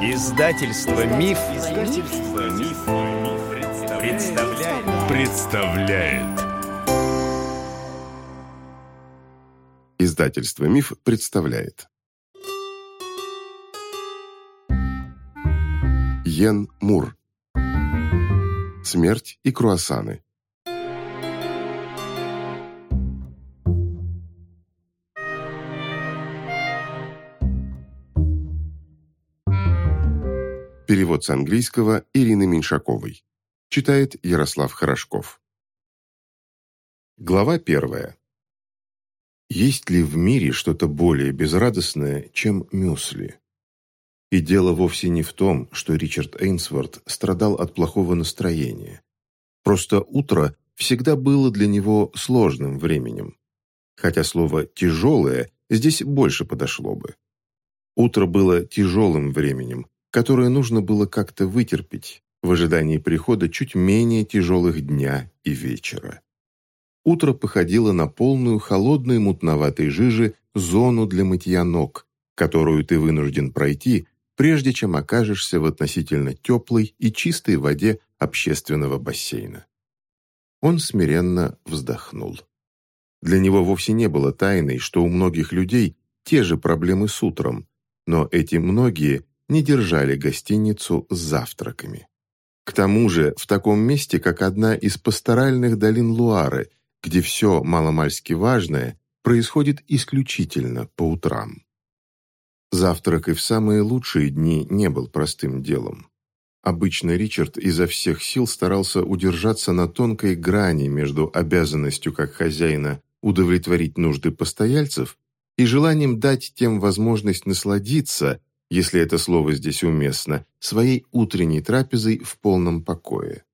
Издательство Миф, Издательство Миф, представляет. представляет. Издательство Миф представляет. Йен Мур. Смерть и круассаны. Перевод с английского Ирины Меньшаковой. Читает Ярослав Хорошков. Глава первая. Есть ли в мире что-то более безрадостное, чем мюсли? И дело вовсе не в том, что Ричард Эйнсворт страдал от плохого настроения. Просто утро всегда было для него сложным временем. Хотя слово «тяжелое» здесь больше подошло бы. Утро было тяжелым временем, которое нужно было как-то вытерпеть в ожидании прихода чуть менее тяжелых дня и вечера. Утро походило на полную холодной мутноватой жижи зону для мытья ног, которую ты вынужден пройти, прежде чем окажешься в относительно теплой и чистой воде общественного бассейна. Он смиренно вздохнул. Для него вовсе не было тайной, что у многих людей те же проблемы с утром, но эти многие не держали гостиницу с завтраками. К тому же в таком месте, как одна из пасторальных долин Луары, где все маломальски важное происходит исключительно по утрам. Завтрак и в самые лучшие дни не был простым делом. Обычно Ричард изо всех сил старался удержаться на тонкой грани между обязанностью как хозяина удовлетворить нужды постояльцев и желанием дать тем возможность насладиться если это слово здесь уместно, своей утренней трапезой в полном покое.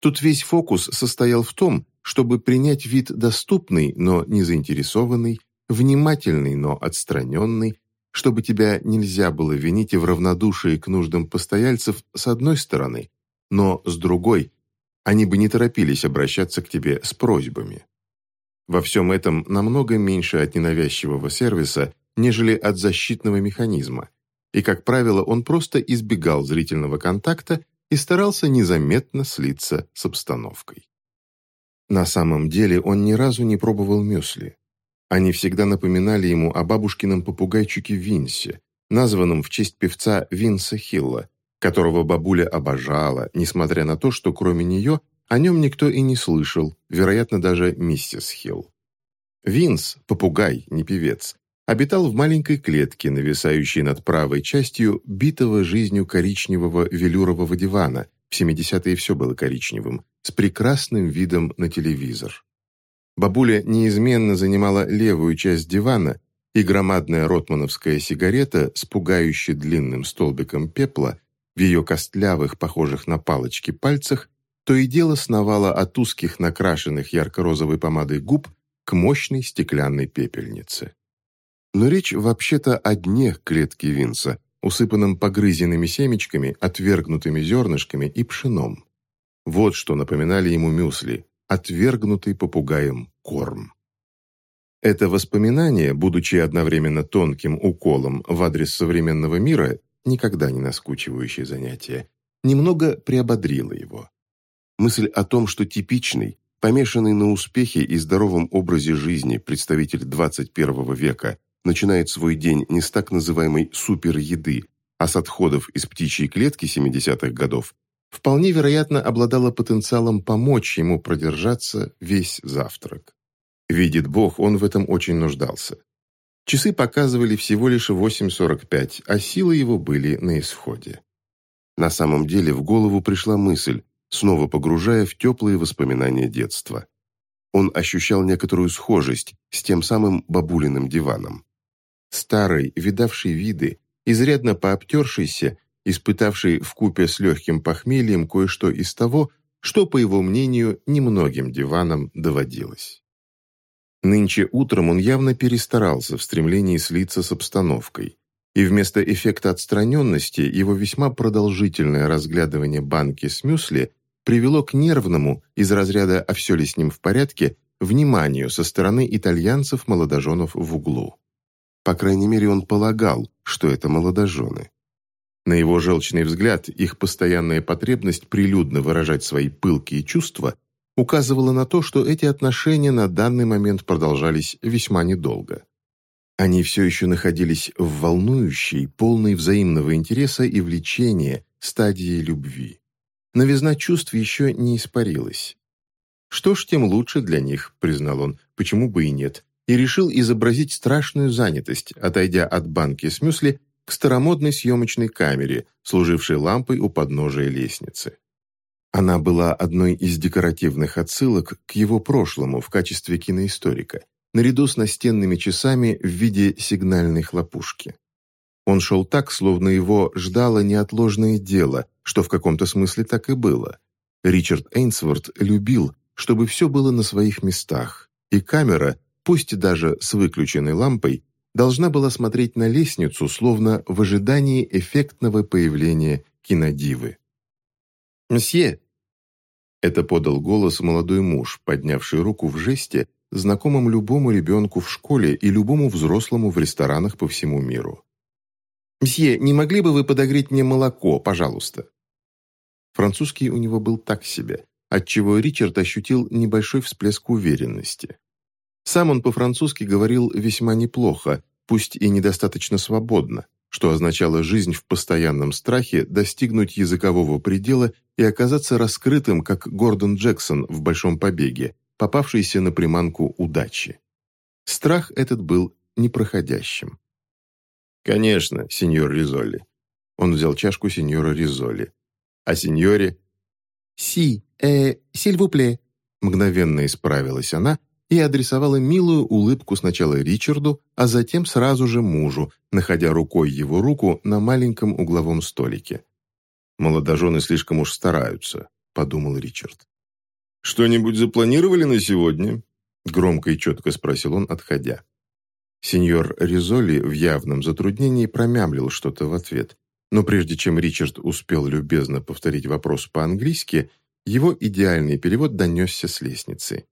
Тут весь фокус состоял в том, чтобы принять вид доступный, но не заинтересованный, внимательный, но отстраненный, чтобы тебя нельзя было винить в равнодушии к нуждам постояльцев с одной стороны, но с другой они бы не торопились обращаться к тебе с просьбами. Во всем этом намного меньше от ненавязчивого сервиса, нежели от защитного механизма – и, как правило, он просто избегал зрительного контакта и старался незаметно слиться с обстановкой. На самом деле он ни разу не пробовал мюсли. Они всегда напоминали ему о бабушкином попугайчике Винсе, названном в честь певца Винса Хилла, которого бабуля обожала, несмотря на то, что кроме нее о нем никто и не слышал, вероятно, даже миссис Хилл. Винс, попугай, не певец, обитал в маленькой клетке, нависающей над правой частью битого жизнью коричневого велюрового дивана, в 70-е все было коричневым, с прекрасным видом на телевизор. Бабуля неизменно занимала левую часть дивана, и громадная ротмановская сигарета с пугающе длинным столбиком пепла в ее костлявых, похожих на палочки пальцах, то и дело сновала от узких накрашенных ярко-розовой помадой губ к мощной стеклянной пепельнице. Но речь вообще-то о дне клетки Винса, усыпанном погрызенными семечками, отвергнутыми зернышками и пшеном. Вот что напоминали ему мюсли, отвергнутый попугаем корм. Это воспоминание, будучи одновременно тонким уколом в адрес современного мира, никогда не наскучивающее занятие, немного приободрило его. Мысль о том, что типичный, помешанный на успехе и здоровом образе жизни представитель 21 века начинает свой день не с так называемой супереды, а с отходов из птичьей клетки 70-х годов, вполне вероятно обладала потенциалом помочь ему продержаться весь завтрак. Видит Бог, он в этом очень нуждался. Часы показывали всего лишь 8.45, а силы его были на исходе. На самом деле в голову пришла мысль, снова погружая в теплые воспоминания детства. Он ощущал некоторую схожесть с тем самым бабулиным диваном старый, видавший виды, изрядно пообтершийся, испытавший в купе с легким похмельем кое-что из того, что, по его мнению, немногим диванам доводилось. Нынче утром он явно перестарался в стремлении слиться с обстановкой, и вместо эффекта отстраненности его весьма продолжительное разглядывание банки с мюсли привело к нервному, из разряда «а все ли с ним в порядке», вниманию со стороны итальянцев-молодоженов в углу. По крайней мере, он полагал, что это молодожены. На его желчный взгляд, их постоянная потребность прилюдно выражать свои пылкие чувства указывала на то, что эти отношения на данный момент продолжались весьма недолго. Они все еще находились в волнующей, полной взаимного интереса и влечения стадии любви. Новизна чувств еще не испарилась. «Что ж, тем лучше для них», — признал он, — «почему бы и нет», и решил изобразить страшную занятость, отойдя от банки с мюсли к старомодной съемочной камере, служившей лампой у подножия лестницы. Она была одной из декоративных отсылок к его прошлому в качестве киноисторика, наряду с настенными часами в виде сигнальной хлопушки. Он шел так, словно его ждало неотложное дело, что в каком-то смысле так и было. Ричард Эйнсворт любил, чтобы все было на своих местах, и камера, пусть даже с выключенной лампой, должна была смотреть на лестницу, словно в ожидании эффектного появления кинодивы. «Мсье!» Это подал голос молодой муж, поднявший руку в жесте, знакомым любому ребенку в школе и любому взрослому в ресторанах по всему миру. «Мсье, не могли бы вы подогреть мне молоко, пожалуйста?» Французский у него был так себе, отчего Ричард ощутил небольшой всплеск уверенности. Сам он по-французски говорил весьма неплохо, пусть и недостаточно свободно, что означало жизнь в постоянном страхе достигнуть языкового предела и оказаться раскрытым, как Гордон Джексон в «Большом побеге», попавшийся на приманку удачи. Страх этот был непроходящим. «Конечно, сеньор Ризоли». Он взял чашку сеньора Ризоли. «А сеньоре?» «Си, э, сильвупле», мгновенно исправилась она и адресовала милую улыбку сначала Ричарду, а затем сразу же мужу, находя рукой его руку на маленьком угловом столике. «Молодожены слишком уж стараются», — подумал Ричард. «Что-нибудь запланировали на сегодня?» — громко и четко спросил он, отходя. Сеньор Ризоли в явном затруднении промямлил что-то в ответ, но прежде чем Ричард успел любезно повторить вопрос по-английски, его идеальный перевод донесся с лестницы.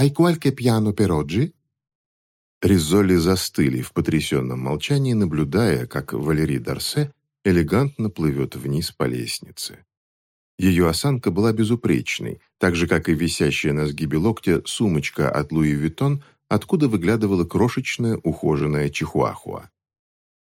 «Ай qualche piano per oggi?» Ризоли застыли в потрясенном молчании, наблюдая, как Валерий Дарсе элегантно плывет вниз по лестнице. Ее осанка была безупречной, так же, как и висящая на сгибе локтя сумочка от Луи Виттон, откуда выглядывала крошечная ухоженная чихуахуа.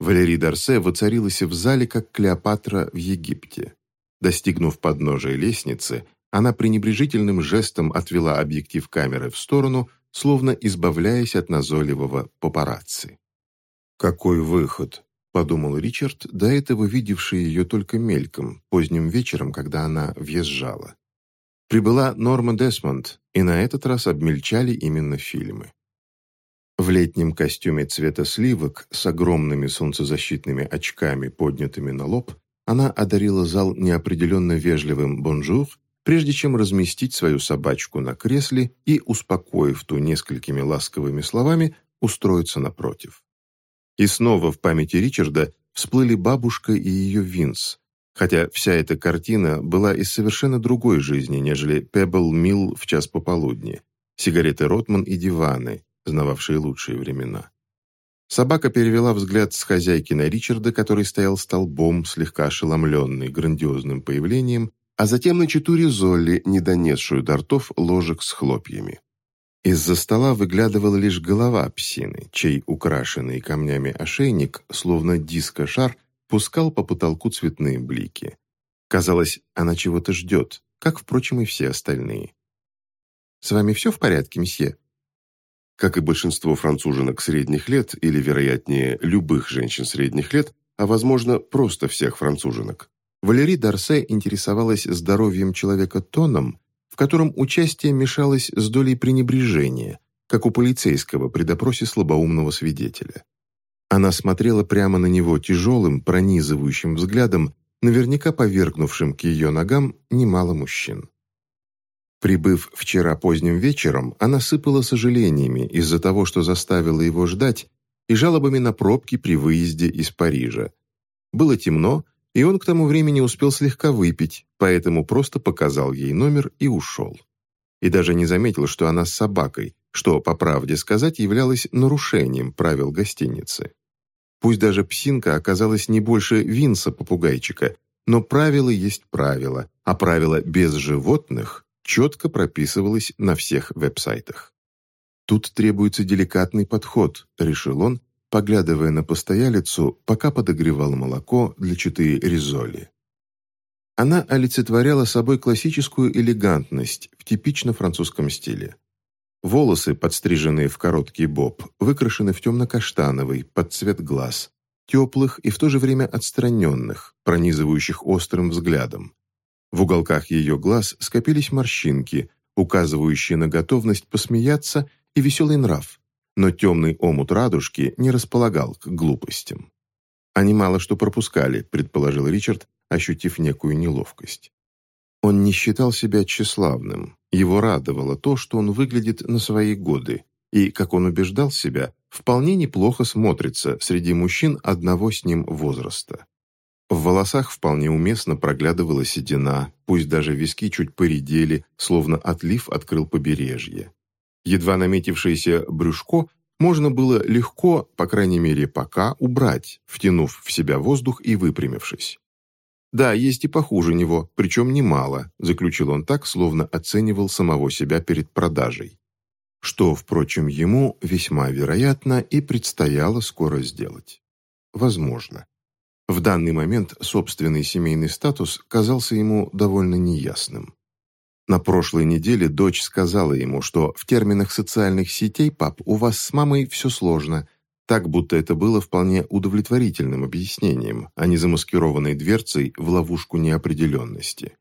Валерий Дарсе воцарилась в зале, как Клеопатра в Египте. Достигнув подножия лестницы, она пренебрежительным жестом отвела объектив камеры в сторону, словно избавляясь от назойливого папарацци. «Какой выход!» подумал Ричард, до этого видевший ее только мельком, поздним вечером, когда она въезжала. Прибыла Норма Десмонд, и на этот раз обмельчали именно фильмы. В летнем костюме цвета сливок с огромными солнцезащитными очками, поднятыми на лоб, она одарила зал неопределенно вежливым «бонжур», прежде чем разместить свою собачку на кресле и, успокоив ту несколькими ласковыми словами, устроиться напротив. И снова в памяти Ричарда всплыли бабушка и ее Винс, хотя вся эта картина была из совершенно другой жизни, нежели Пебл Милл в час пополудни, сигареты Ротман и диваны, знававшие лучшие времена. Собака перевела взгляд с хозяйки на Ричарда, который стоял столбом, слегка ошеломленный грандиозным появлением, а затем на читу Золли, не донесшую до ртов ложек с хлопьями. Из-за стола выглядывала лишь голова псины, чей украшенный камнями ошейник, словно диско-шар, пускал по потолку цветные блики. Казалось, она чего-то ждет, как, впрочем, и все остальные. «С вами все в порядке, месье?» Как и большинство француженок средних лет, или, вероятнее, любых женщин средних лет, а, возможно, просто всех француженок, Валерий Дарсе интересовалась здоровьем человека тоном, в котором участие мешалось с долей пренебрежения, как у полицейского при допросе слабоумного свидетеля. Она смотрела прямо на него тяжелым, пронизывающим взглядом, наверняка повергнувшим к ее ногам немало мужчин. Прибыв вчера поздним вечером, она сыпала сожалениями из-за того, что заставила его ждать, и жалобами на пробки при выезде из Парижа. Было темно, и он к тому времени успел слегка выпить, поэтому просто показал ей номер и ушел. И даже не заметил, что она с собакой, что, по правде сказать, являлось нарушением правил гостиницы. Пусть даже псинка оказалась не больше Винса-попугайчика, но правило есть правило, а правило без животных четко прописывалось на всех веб-сайтах. «Тут требуется деликатный подход», — решил он, поглядывая на постоялицу, пока подогревал молоко для читы Ризоли. Она олицетворяла собой классическую элегантность в типично французском стиле. Волосы, подстриженные в короткий боб, выкрашены в темно-каштановый, под цвет глаз, теплых и в то же время отстраненных, пронизывающих острым взглядом. В уголках ее глаз скопились морщинки, указывающие на готовность посмеяться и веселый нрав, но темный омут радужки не располагал к глупостям. Они мало что пропускали, предположил Ричард, ощутив некую неловкость. Он не считал себя тщеславным. Его радовало то, что он выглядит на свои годы, и, как он убеждал себя, вполне неплохо смотрится среди мужчин одного с ним возраста. В волосах вполне уместно проглядывала седина, пусть даже виски чуть поредели, словно отлив открыл побережье. Едва наметившееся брюшко можно было легко, по крайней мере пока, убрать, втянув в себя воздух и выпрямившись. «Да, есть и похуже него, причем немало», заключил он так, словно оценивал самого себя перед продажей. Что, впрочем, ему весьма вероятно и предстояло скоро сделать. Возможно. В данный момент собственный семейный статус казался ему довольно неясным. На прошлой неделе дочь сказала ему, что в терминах социальных сетей, пап, у вас с мамой все сложно, так, будто это было вполне удовлетворительным объяснением, а не замаскированной дверцей в ловушку неопределенности.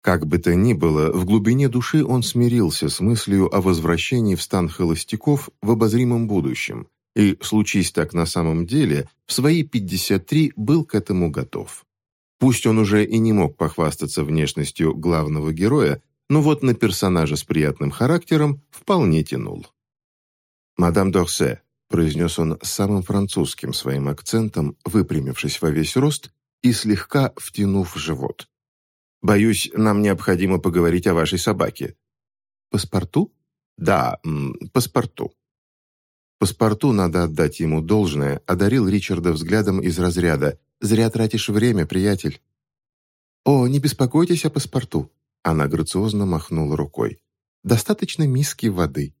Как бы то ни было, в глубине души он смирился с мыслью о возвращении в стан холостяков в обозримом будущем, и, случись так на самом деле, в свои 53 был к этому готов. Пусть он уже и не мог похвастаться внешностью главного героя, но вот на персонажа с приятным характером вполне тянул. «Мадам Дорсе», — произнес он самым французским своим акцентом, выпрямившись во весь рост и слегка втянув живот. «Боюсь, нам необходимо поговорить о вашей собаке». «Паспорту?» «Да, паспорту». Паспорту, надо отдать ему должное, одарил Ричарда взглядом из разряда «Зря тратишь время, приятель». «О, не беспокойтесь о паспорту», — она грациозно махнула рукой. «Достаточно миски воды».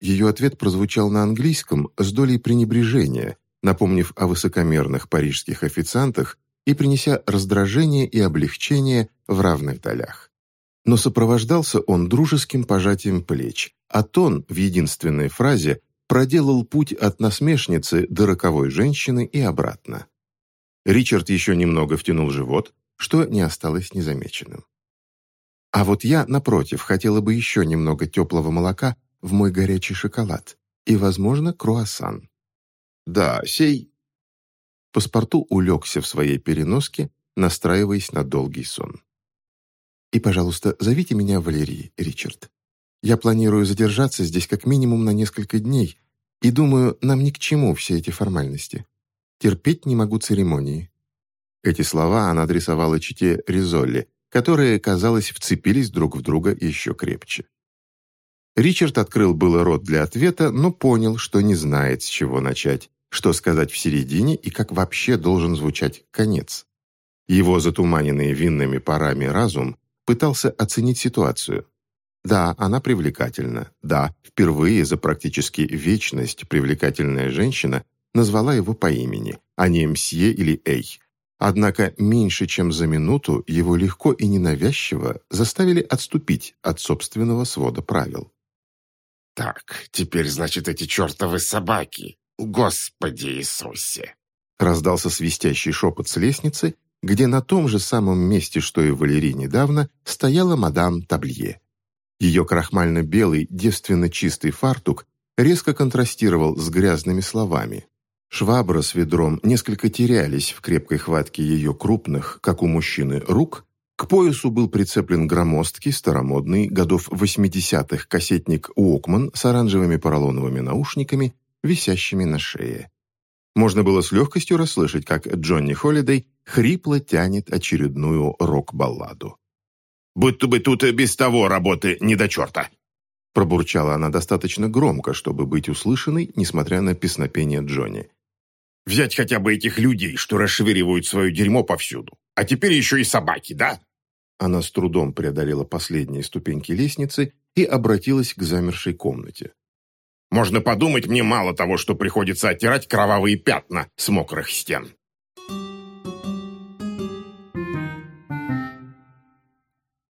Ее ответ прозвучал на английском с долей пренебрежения, напомнив о высокомерных парижских официантах и принеся раздражение и облегчение в равных долях. Но сопровождался он дружеским пожатием плеч, а тон в единственной фразе проделал путь от насмешницы до роковой женщины и обратно. Ричард еще немного втянул живот, что не осталось незамеченным. А вот я, напротив, хотела бы еще немного теплого молока в мой горячий шоколад и, возможно, круассан. Да, сей... Паспорту улегся в своей переноске, настраиваясь на долгий сон. «И, пожалуйста, зовите меня Валерий, Ричард. Я планирую задержаться здесь как минимум на несколько дней, и думаю, нам ни к чему все эти формальности. Терпеть не могу церемонии». Эти слова она адресовала чите Ризолли, которые, казалось, вцепились друг в друга еще крепче. Ричард открыл было рот для ответа, но понял, что не знает, с чего начать, что сказать в середине и как вообще должен звучать конец. Его затуманенный винными парами разум пытался оценить ситуацию. Да, она привлекательна. Да, впервые за практически вечность привлекательная женщина назвала его по имени, а не «мсье» или «эй». Однако меньше чем за минуту его легко и ненавязчиво заставили отступить от собственного свода правил. «Так, теперь, значит, эти чертовы собаки. Господи Иисусе!» Раздался свистящий шепот с лестницы, где на том же самом месте, что и Валерий недавно, стояла мадам Таблье. Ее крахмально-белый, девственно чистый фартук резко контрастировал с грязными словами. Швабра с ведром несколько терялись в крепкой хватке ее крупных, как у мужчины, рук, к поясу был прицеплен громоздкий, старомодный, годов 80-х кассетник Уокман с оранжевыми поролоновыми наушниками, висящими на шее. Можно было с легкостью расслышать, как Джонни Холидей хрипло тянет очередную рок-балладу. «Будто бы тут и без того работы не до черта!» Пробурчала она достаточно громко, чтобы быть услышанной, несмотря на песнопение Джонни. Взять хотя бы этих людей, что расшвыривают свое дерьмо повсюду. А теперь еще и собаки, да? Она с трудом преодолела последние ступеньки лестницы и обратилась к замершей комнате. Можно подумать, мне мало того, что приходится оттирать кровавые пятна с мокрых стен.